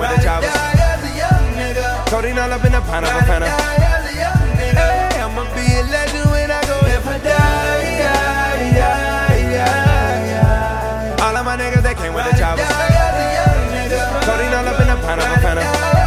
with the driver. Codeine all up in a pint of a I'ma be a legend when I go if I die. All of my niggas, they came with the job. Codeine all up in a pineapple, of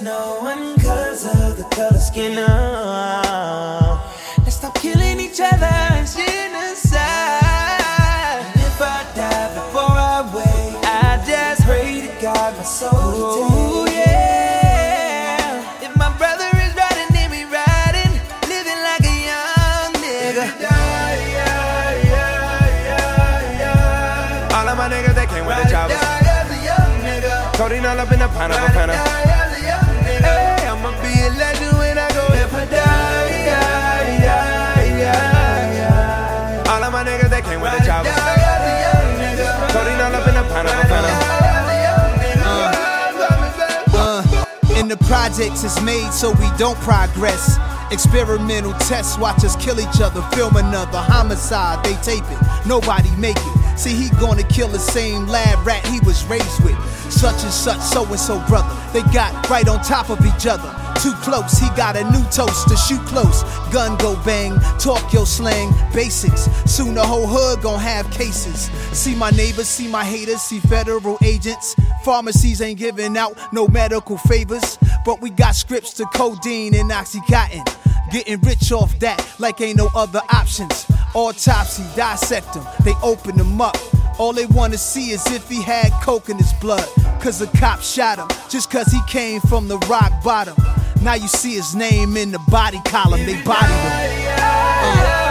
man. Judge no one cause of the color skin. Oh. Let's stop killing each other and genocide. And if I die before I wake, I just pray to God my soul to take. yeah. If my brother is riding, then we riding, living like a young nigga. All of my niggas, they came with the choppers. Codeine all up in the pineapple, pineapple. Projects is made so we don't progress. Experimental tests, watch us kill each other, film another homicide, they tape it, nobody make it. See, he gonna kill the same lab rat he was raised with. Such and such, so and so, brother. They got right on top of each other. Too close, he got a new toast to shoot close. Gun go bang, talk your slang, basics. Soon the whole hood gon' have cases. See my neighbors, see my haters, see federal agents. Pharmacies ain't giving out no medical favors, but we got scripts to codeine and oxycontin. Getting rich off that like ain't no other options. Autopsy, dissect them, they open them up. All they wanna see is if he had coke in his blood. Cause a cop shot him just cause he came from the rock bottom. Now you see his name in the body column, they bodied him. All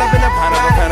up in a pine of